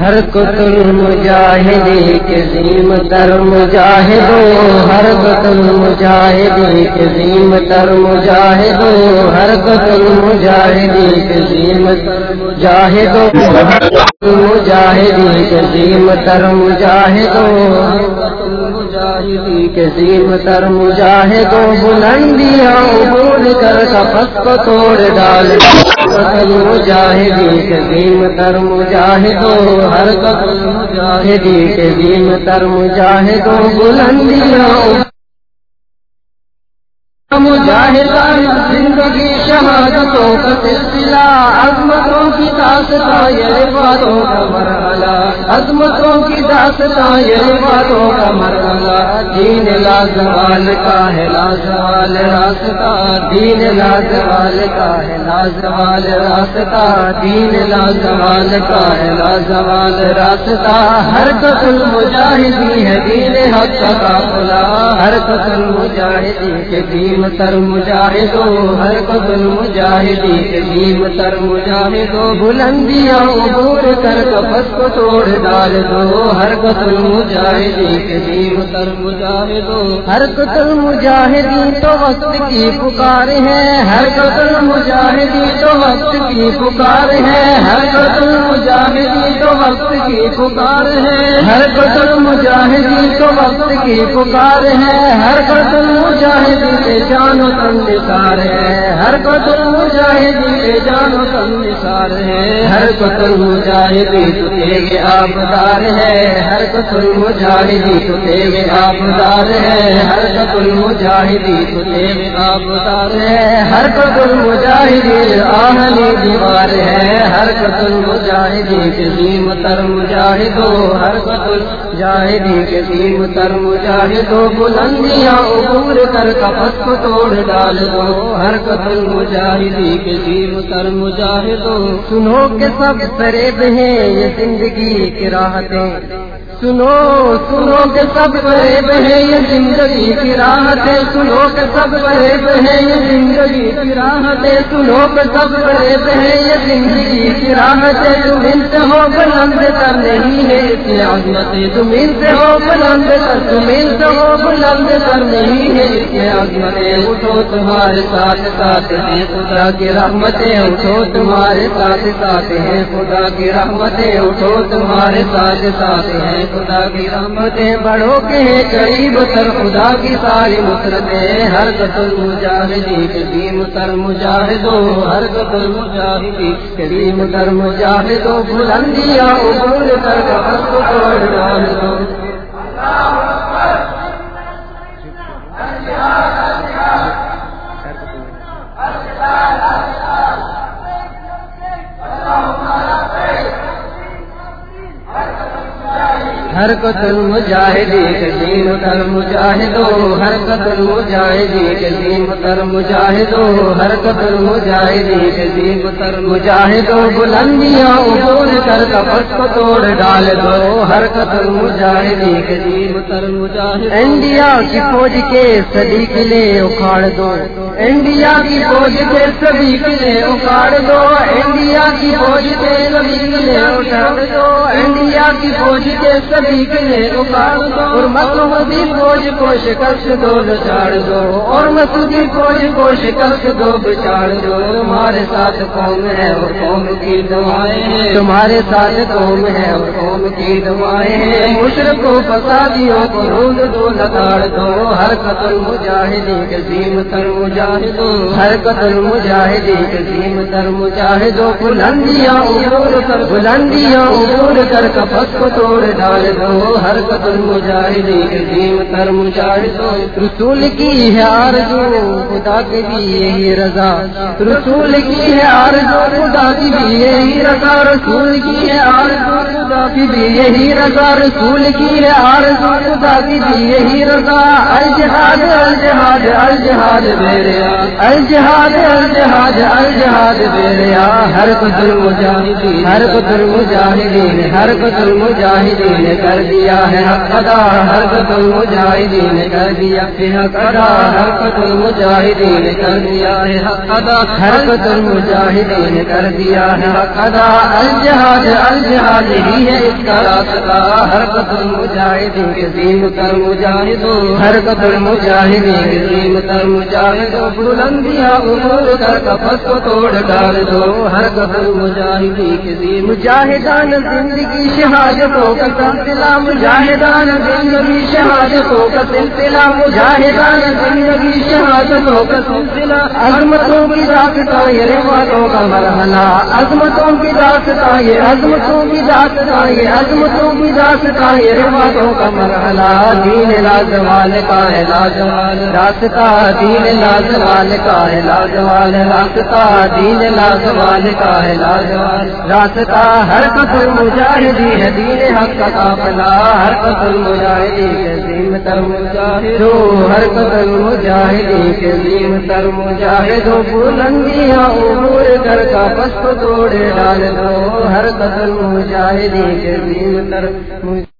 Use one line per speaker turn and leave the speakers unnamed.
ہر قتل مجاہد کے تر مجاہدو ہر قتل مجاہد کے تر مجاہدو ہر قتل مجاہد کے ظیم مجاہد مجاہدو مجاہدی کے ظیم تر مجاہدو مجاہدی کے ظیم تر مجاہدو بلندیاں بول کر کپس کو توڑ ڈال۔ قتل مجاہدی کے ظیم تر مجاہدو ہر قتل مجاہدی کے ظیم تر مجاہدو بلندیاں مجاہدان زندگی شہادتوں کا سلسلہ، عظمتوں کی داستہ یہ باتوں کا مرحلہ، عظمتوں کی داستہ یہ باتوں کا مرحلہ۔ دین لازوال کا ہے، لازوال راستہ۔ دین لازوال کا ہے، لازوال راستہ۔ دین لازوال کا ہے، لازوال راستہ۔ ہر قتل مجاہدی ہے، دین حق کا کھلا ہر قتل مجاہدی کے دین تر مجاہدو، ہر قتل مجاہدی قدیم تر مجاہدو۔ بلندیاں عبور کر کپس کو توڑ ڈال دو۔ ہر قتل مجاہدی قدیم تر مجاہدو۔ ہر قتل مجاہدی تو وقت کی پکار ہے۔ ہر قتل مجاہدی تو وقت کی پکار ہے۔ ہر قتل مجاہدی وقت کی پکار ہے۔ ہر قتل مجاہدی تو وقت کی پکار ہے۔ ہر قتل مجاہدی جانو تم نثار ہے۔ ہر قتل مجاہدی کے جانو تم نثار ہے۔ ہر قتل مجاہدی تو تیرے آبدار ہے۔ ہر قتل مجاہدی تو تیرے آبدار ہے۔ ہر قتل مجاہدی تو تیرے آبدار ہے۔ ہر قتل مجاہدی آہلی دیوار ہے۔ ہر قتل مجاہدی قدیم تر مجاہدو، ہر قتل جاہدی قدیم تر مجاہدو، بلندیاں عبور کر کپس کو توڑ ڈال دو۔ ہر قتل مجاہدی کے دین کر مجاہدو۔ سنو کے سب فریب ہیں یہ زندگی کی راحتیں سنو سنو کے سب فریب ہیں یہ زندگی کی راحتیں سنو کے سب فریب ہیں یہ زندگی کی راحتیں سنو کے سب فریب ہیں یہ زندگی کی راحتیں تم ہو بلند کر نہیں ہے اس عظمت تم ان سے ہو، بلند کر تم سے ہو، بلند کر نہیں ہے اس عظمت اٹھو تمہارے ساتھ ساتھ ہیں خدا کی رحمتیں اٹھو تمہارے ساتھ ساتھ ہیں خدا کی رحمتیں اٹھو تمہارے ساتھ ساتھ ہیں خدا کی رحمتیں بڑھو کے قریب تر، خدا کی ساری مسرتیں ہر قتل مجاہدی قدیم تر مجاہدو ہر قتل مجاہدی قدیم تر مجاہدو بلندیاں عبور کر کپس ہر قتل مجاہدی قدیم تر مجاہدو ہر قتل مجاہدی قدیم تر مجاہدو ہر قتل مجاہدی قدیم تر مجاہدو بلندیاں عبور کر کپس کو توڑ ڈال دو ہر قتل مجاہدی قدیم تر مجاہد انڈیا کی فوج کے صدی قلعے اکھاڑ دو انڈیا کی فوج کے سبھی قلعے اکھاڑ دو انڈیا کی فوج کے سبھی قلعے اکھاڑ دو انڈیا کی فوج کے سبھی قلعے اکھاڑ دو اور مسودی فوج کو شکست دو بچاڑ دو اور مسودی فوج کو شکست دو بچاڑ دو تمہارے ساتھ قوم ہے اور قوم کی دعائیں تمہارے ساتھ قوم ہے اور قوم کی دعائیں ہیں مشرقوں فسادیوں کو دو لگاڑ دو ہر قتل مجاہدی قدیم تر مجاہدو ہر قتل مجاہدی قدیم تر مجاہدو بلندیاں عبور کر بلندیاں عبور کر کپس کو توڑ ڈال دو، ہر قتل مجاہدی قدیم تر مجاہدو رسول کی ہے آرزو، خدا کی بھی یہی رضا۔ رسول کی ہے آرزو، خدا کی بھی یہی رضا۔ رسول کی ہے آرزو، خدا کی بھی یہی رضا۔ رسول کی ہے آرزو، خدا کی بھی یہی رضا۔ الجہاد الجہاد الجہاد بیریا الجہاد الجہاد الجہاد بیریا ہر قتل مجاہدی ہر قتل مجاہدین ہر قتل مجاہدین کر دیا ہے حق ادا، ہر قتل مجاہدین کر دیا ہے حق ادا، ہر قتل مجاہدین کر دیا ہے حق ادا، ہر قتل مجاہدین کر دیا ہے حق ادا۔ الجہاد الجہاد ہی ہے اس کا راستہ ہر قدر مجاہدین کے زیم کر مجاہدوں ہر قدر مجاہدین کے زیم کر مجاہدوں بلندیاں کپس کو توڑ ڈال دو ہر قدر مجاہدین مجاہدان زندگی شہادتوں کا سلسلہ، مجاہدان زندگی شہادتوں کا سلسلہ، مجاہدان زندگی شہادتوں کا سلسلہ۔ عظمتوں کی راستہ یہ والوں کا مرحلہ۔ عظمتوں کی راستہ یہ، عظمتوں کی راستہ یہ، عظمتوں کی راستہ یہ روایتوں کا مرحلہ۔ دین لاجوال کا ہے لاجوال راستہ۔ دین لاجوال کا ہے لاجوال راستہ دین لاجوال کا ہے لاجوال راستہ ہر قدر مجاہدی ہے دین حق کا قافلہ ہر قدر مجاہدی کے دین تر مجاہدو ہر قدر مجاہدی کے دین تر مجاہدو بلندیاں عبور کر کا پس توڑے ڈال دو ہر قدر مجاہدی کے دین تر مجاہدی